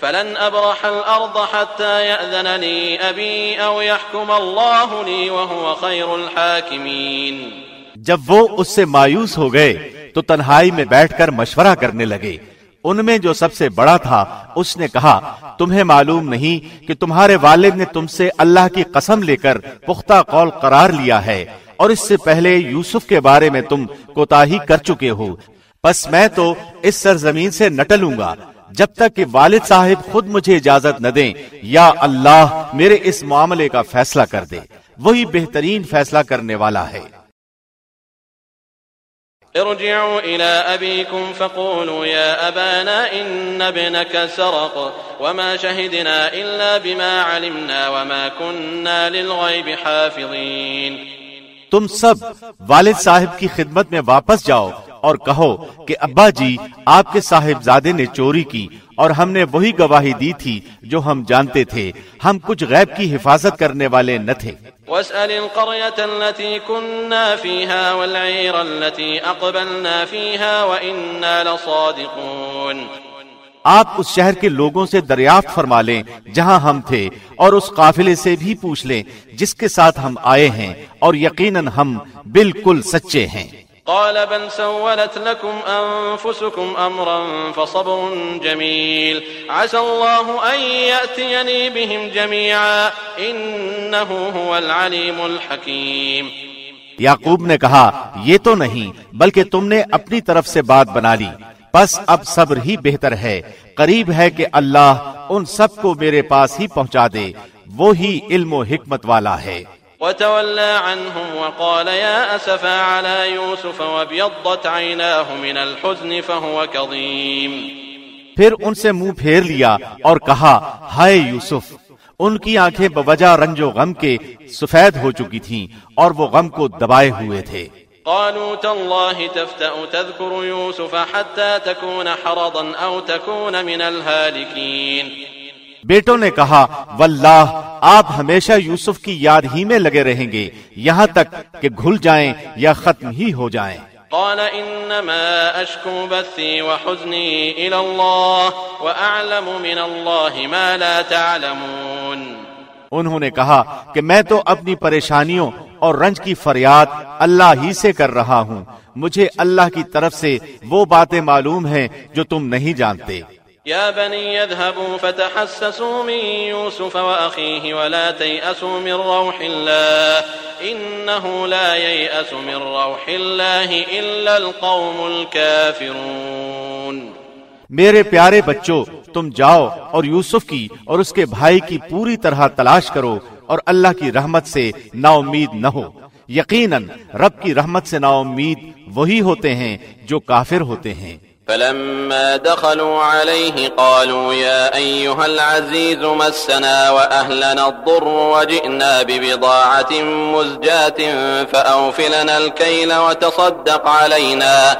C: فلن أبرح الأرض حتى لي أبي أو يحكم
B: الله وهو خير الحاكمين جب وہ اس سے مایوس ہو گئے تو تنہائی میں بیٹھ کر مشورہ کرنے لگے ان میں جو سب سے بڑا تھا اس نے کہا تمہیں معلوم نہیں کہ تمہارے والد نے تم سے اللہ کی قسم لے کر پختہ قول قرار لیا ہے اور اس سے پہلے یوسف کے بارے میں تم کوتا کر چکے ہو بس میں تو اس سرزمین سے نٹلوں گا جب تک کہ والد صاحب خود مجھے اجازت نہ دیں یا اللہ میرے اس معاملے کا فیصلہ کر دے وہی بہترین فیصلہ کرنے والا ہے
C: ارجعوا الى ابيكم فقولوا يا ابانا ان ابنك سرق وما شهدنا الا بما علمنا وما كنا للغيب حافظين
B: تم سب والد صاحب کی خدمت میں واپس جاؤ اور کہو کہ ابا جی آپ کے صاحب زادے نے چوری کی اور ہم نے وہی گواہی دی تھی جو ہم جانتے تھے ہم کچھ غیب کی حفاظت کرنے والے نہ تھے آپ اس شہر کے لوگوں سے دریافت فرما لیں جہاں ہم تھے اور اس قافلے سے بھی پوچھ لیں جس کے ساتھ ہم آئے ہیں اور یقیناً ہم بالکل سچے ہیں
C: قال بل سولت لكم أنفسكم أمرا فصبر جميل عسى الله أن يأتيني بهم جميعا إنه هو العليم الحكيم
B: یعقوب نے کہا یہ تو نہیں بلکہ تم نے اپنی طرف سے بات بنا لی بس اب صبر ہی بہتر ہے قریب ہے کہ اللہ ان سب کو میرے پاس ہی پہنچا دے وہ حکمت والا ہے
C: وتولى عنهم وقال يا على يوسف عيناه من الحزن فهو كظيم
B: پھر ان سے منہ پھیر لیا اور کہا ہائے یوسف ان کی آنکھیں بوجہ رنج و غم کے سفید ہو چکی تھیں اور وہ غم کو دبائے ہوئے تھے قالوا تالله
C: تفتأ تذكر يوسف حتى تكون حرضا أو تكون من الهالكين
B: بیٹوں نے کہا واللہ آپ ہمیشہ یوسف کی یاد ہی میں لگے رہیں گے یہاں تک کہ گھل جائیں یا ختم ہی ہو جائیں
C: قال انما اشکو بثی وحزنی الی اللہ واعلم من اللہ ما لا تعلمون
B: انہوں نے کہا کہ میں تو اپنی پریشانیوں اور رنج کی فریاد اللہ ہی سے کر رہا ہوں مجھے اللہ کی طرف سے وہ باتیں معلوم ہیں جو تم نہیں جانتے
C: یا بنی اذهبوا فتحسسوا من یوسف واخیه ولا تیأسوا من روح الله انه لا ییأس من روح الله
B: الا القوم الكافرون میرے پیارے بچوں تم جاؤ اور یوسف کی اور اس کے بھائی کی پوری طرح تلاش کرو اور اللہ کی رحمت سے نا امید نہ ہو یقیناً رب کی رحمت سے نا امید وہی ہوتے ہیں جو کافر ہوتے ہیں
C: فلما دخلوا عليه قالوا يا أيها العزيز مسنا وأهلنا الضر وجئنا ببضاعة مزجات فأوفلنا الكيل وتصدق علينا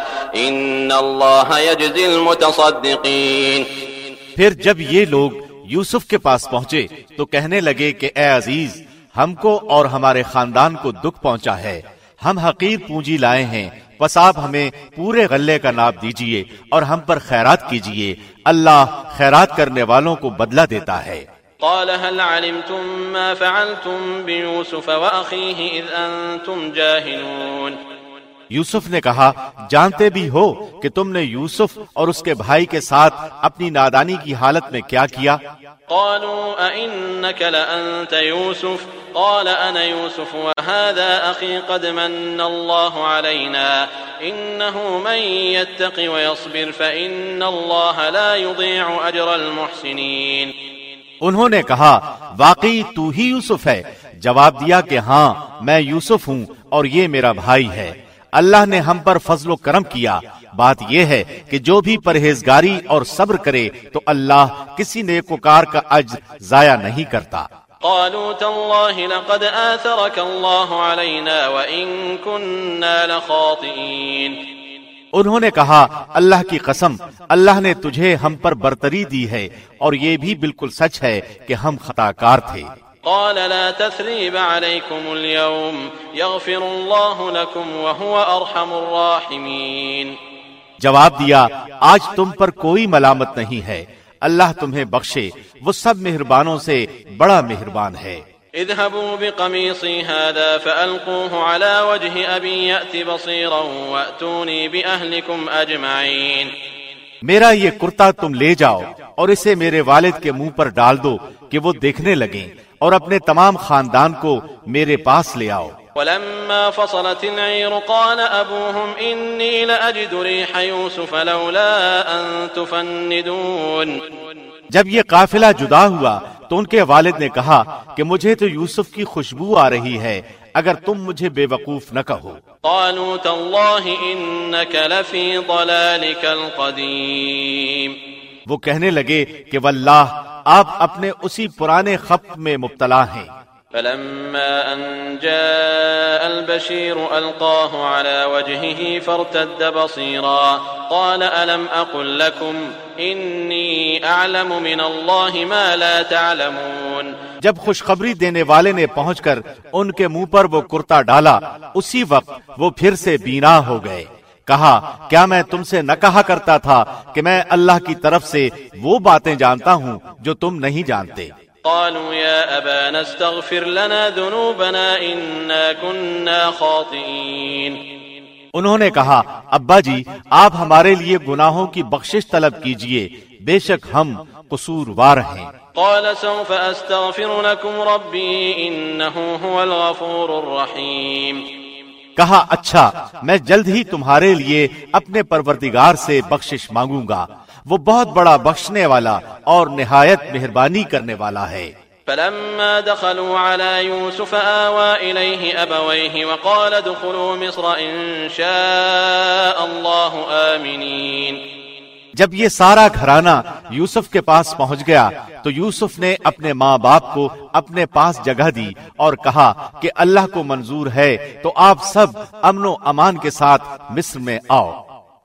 C: إن الله يجزي المتصدقين
B: پھر جب یہ لوگ یوسف کے پاس پہنچے تو کہنے لگے کہ اے عزیز ہم کو اور ہمارے خاندان کو دکھ پہنچا ہے ہم حقیر پونجی لائے ہیں پس آپ ہمیں پورے غلے کا ناپ دیجئے اور ہم پر خیرات کیجئے اللہ خیرات کرنے والوں کو بدلہ دیتا
C: ہے قال هل علمتم ما فعلتم
B: یوسف نے کہا جانتے بھی ہو کہ تم نے یوسف اور اس کے بھائی کے ساتھ اپنی نادانی کی حالت میں کیا کیا
C: قالوا اینک لانت یوسف قال انا یوسف وهذا اخی قد من اللہ علینا انہو من یتق ویصبر فإن اللہ لا يضيع اجر المحسنین
B: انہوں نے کہا واقعی تو ہی یوسف ہے جواب دیا کہ ہاں میں یوسف ہوں اور یہ میرا بھائی ہے اللہ نے ہم پر فضل و کرم کیا بات یہ ہے کہ جو بھی پرہیزگاری اور صبر کرے تو اللہ کسی نے کار کا اج ضائع نہیں کرتا
C: قالوا تالله لقد آثرك الله علينا كنا
B: لخاطئين انہوں نے کہا اللہ کی قسم اللہ نے تجھے ہم پر برتری دی ہے اور یہ بھی بالکل سچ ہے کہ ہم خطا کار تھے
C: قال لا تثريب عليكم اليوم يغفر الله لكم وهو ارحم الراحمين
B: جواب دیا آج تم پر کوئی ملامت نہیں ہے اللہ تمہیں بخشے وہ سب مہربانوں سے بڑا مہربان ہے
C: اذهبوا بقميصي هذا فالقوه على وجه ابي ياتي بصيرا واتوني باهلكم اجمعين
B: میرا یہ کرتا تم لے جاؤ اور اسے میرے والد کے منہ پر ڈال دو کہ وہ دیکھنے لگیں اور اپنے تمام خاندان کو میرے پاس لے
C: تفندون
B: جب یہ قافلہ جدا ہوا تو ان کے والد نے کہا کہ مجھے تو یوسف کی خوشبو آ رہی ہے اگر تم مجھے بے وقوف نہ کہو
C: قالوا ضلالك القديم
B: وہ کہنے لگے کہ واللہ آپ اپنے اسی پرانے خپ میں مبتلا ہیں
C: فلما ان جاء البشير القاه على وجهه فارتد بصيرا قال الم اقل لكم اني اعلم من الله ما لا تعلمون
B: جب خوشخبری دینے والے نے پہنچ کر ان کے منہ پر وہ کرتا ڈالا اسی وقت وہ پھر سے بینا ہو گئے کہا کیا میں تم سے نہ کہا کرتا تھا کہ میں اللہ کی طرف سے وہ باتیں جانتا ہوں جو تم نہیں جانتے
C: قالوا يا ابانا استغفر لنا ذنوبنا إنا كنا خاطئين
B: انہوں نے کہا ابا جی آپ ہمارے لیے گناہوں کی بخشش طلب کیجئے بے شک ہم قصور وار
C: ہیں قال سوف استغفر لكم ربي انه هو الغفور الرحيم
B: کہا اچھا میں جلد ہی تمہارے لیے اپنے پروردگار سے بخشش مانگوں گا وہ بہت بڑا بخشنے والا اور نہایت مہربانی کرنے والا ہے
C: فلما دخلوا على يوسف آوى إليه أبويه وقال دخلوا مصر إن شاء الله آمنين
B: جب یہ سارا گھرانہ یوسف کے پاس پہنچ گیا تو یوسف نے اپنے ماں باپ کو اپنے پاس جگہ دی اور کہا کہ اللہ کو منظور ہے تو آپ سب امن و امان کے ساتھ مصر میں آؤ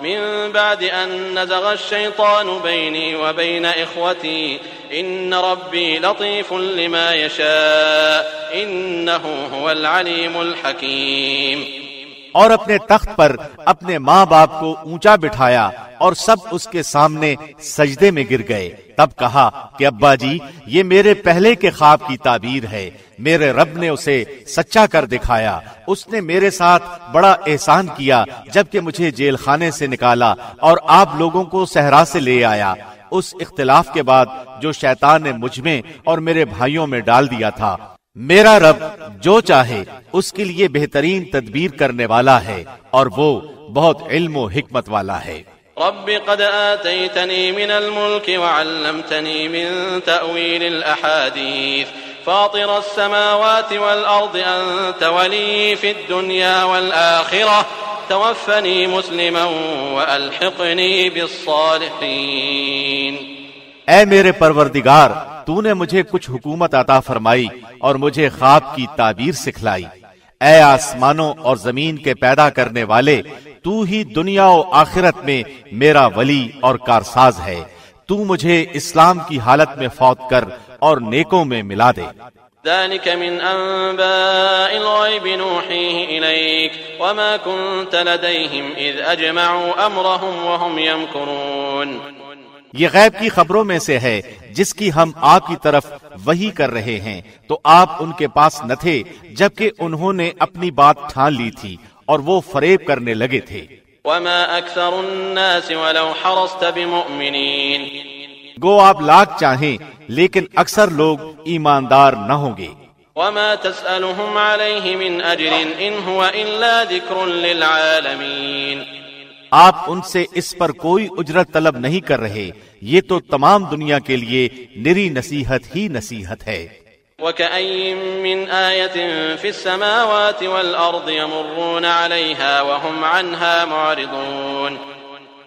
C: من بعد أن نزغ الشيطان بيني وبين إخوتي إن ربي لطيف لما يشاء إنه هو العليم الحكيم
B: اور اپنے تخت پر اپنے ماں باپ کو اونچا بٹھایا اور سب اس کے سامنے سجدے میں گر گئے تب کہا کہ ابا جی یہ میرے پہلے کے خواب کی تعبیر ہے میرے رب نے اسے سچا کر دکھایا اس نے میرے ساتھ بڑا احسان کیا جب کہ مجھے جیل خانے سے نکالا اور آپ لوگوں کو صحرا سے لے آیا اس اختلاف کے بعد جو شیطان نے مجھ میں اور میرے بھائیوں میں ڈال دیا تھا میرا رب جو چاہے اس کے لیے بہترین تدبیر کرنے والا ہے اور وہ بہت علم و حکمت والا ہے
C: رب قد آتيتني من من الملك وعلمتني تأويل الأحاديث فاطر السماوات والأرض أنت ولي في الدنيا والآخرة توفني مسلما وألحقني بالصالحين
B: اے میرے پروردگار تو نے مجھے کچھ حکومت عطا فرمائی اور مجھے خواب کی تعبیر سکھلائی اے آسمانوں اور زمین کے پیدا کرنے والے تو ہی دنیا و آخرت میں میرا ولی اور کارساز ہے تو مجھے اسلام کی حالت میں فوت کر اور نیکوں میں ملا دے یہ غیب کی خبروں میں سے ہے جس کی ہم آپ کی طرف وہی کر رہے ہیں تو آپ ان کے پاس نہ تھے جبکہ انہوں نے اپنی بات ٹھان لی تھی اور وہ فریب کرنے لگے تھے
C: وما اکثر الناس ولو حرصت بمؤمنین
B: گو آپ لاکھ چاہیں لیکن اکثر لوگ ایماندار نہ ہوں گے
C: وما تسألهم عليه من اجر ان هو الا ذکر للعالمین
B: آپ ان سے اس پر کوئی اجرت طلب نہیں کر رہے یہ تو تمام دنیا کے لیے نری نصیحت ہی نصیحت ہے
C: وكأي من آية في السماوات والأرض يمرون عليها وهم عنها معرضون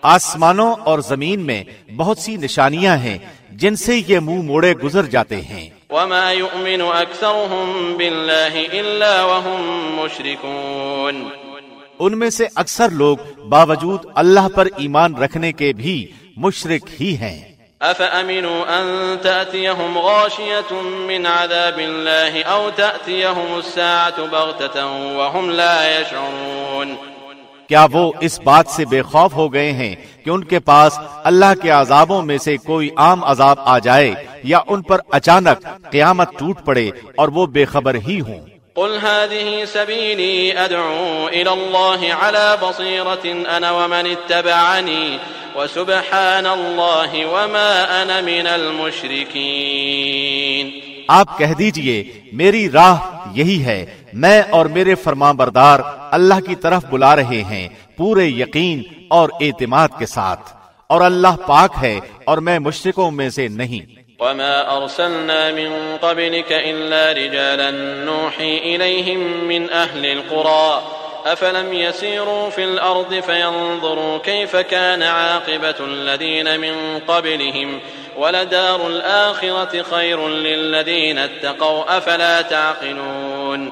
B: آسمانوں اور زمین میں بہت سی نشانیاں ہیں جن سے یہ مو موڑے گزر جاتے ہیں
C: وما يؤمن أكثرهم بالله إلا وهم مشركون
B: ان میں سے اکثر لوگ باوجود اللہ پر ایمان رکھنے کے بھی مشرک ہی ہیں
C: أفأمنوا أن تأتيهم غاشية من عذاب الله أو تأتيهم الساعة بغتة وهم لا يشعرون
B: کیا وہ اس بات سے بے خوف ہو گئے ہیں کہ ان کے پاس اللہ کے عذابوں میں سے کوئی عام عذاب آ جائے یا ان پر اچانک قیامت ٹوٹ پڑے اور وہ بے خبر ہی ہوں
C: قل هذه سبيلي أدعو إلى الله على بصيرة أنا ومن اتبعني وسبحان الله وما أنا من المشركين
B: آپ کہہ دیجئے میری راہ یہی ہے میں اور میرے فرما بردار اللہ کی طرف بلا رہے ہیں پورے یقین اور اعتماد کے ساتھ اور اللہ پاک ہے اور میں مشرکوں میں سے نہیں
C: وما أرسلنا من قبلك إلا رجالا نوحي إليهم من أهل القرى أفلم يسيروا في الأرض فينظروا كيف كان عاقبة الذين من قبلهم ولدار الآخرة خير للذين اتقوا أفلا تعقلون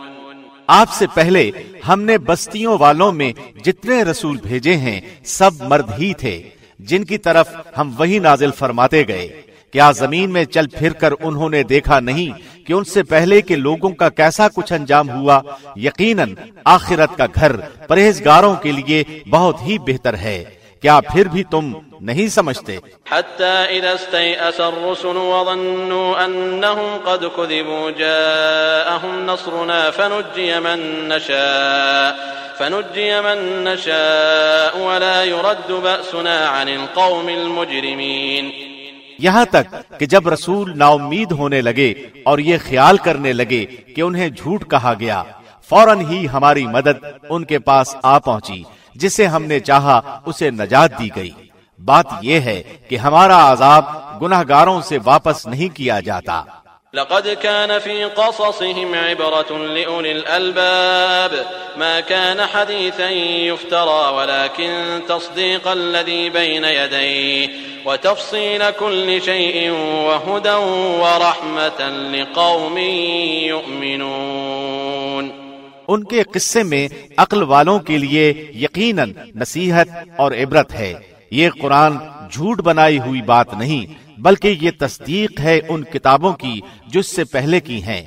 B: آپ سے پہلے ہم نے بستیوں والوں میں جتنے رسول بھیجے ہیں سب مرد ہی تھے جن کی طرف ہم وہی نازل فرماتے گئے کیا زمین میں چل پھر کر انہوں نے دیکھا نہیں کہ ان سے پہلے کے لوگوں کا کیسا کچھ انجام ہوا یقیناً آخرت کا گھر پرہیزگاروں کے لیے بہت ہی بہتر ہے کیا پھر بھی تم نہیں سمجھتے یہاں تک کہ جب رسول نا امید ہونے لگے اور یہ خیال کرنے لگے کہ انہیں جھوٹ کہا گیا فوراً ہی ہماری مدد ان کے پاس آ پہنچی جسے ہم نے چاہا اسے نجات دی گئی بات یہ ہے کہ ہمارا عذاب گناہ گاروں سے واپس نہیں کیا جاتا
C: لقد كان في قصصهم عبرة لأولي الألباب ما كان حديثا يفترى ولكن تصديق الذي بين يديه وتفصيل كل شيء وهدى ورحمة لقوم يؤمنون
B: ان کے قصے میں عقل والوں کے لیے یقیناً نصیحت اور عبرت ہے یہ قرآن جھوٹ بنائی ہوئی بات نہیں بلکہ یہ تصدیق ہے ان کتابوں کی جو اس سے پہلے کی ہیں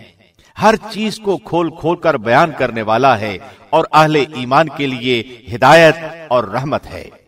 B: ہر چیز کو کھول کھول کر بیان کرنے والا ہے اور اہل ایمان کے لیے ہدایت اور رحمت ہے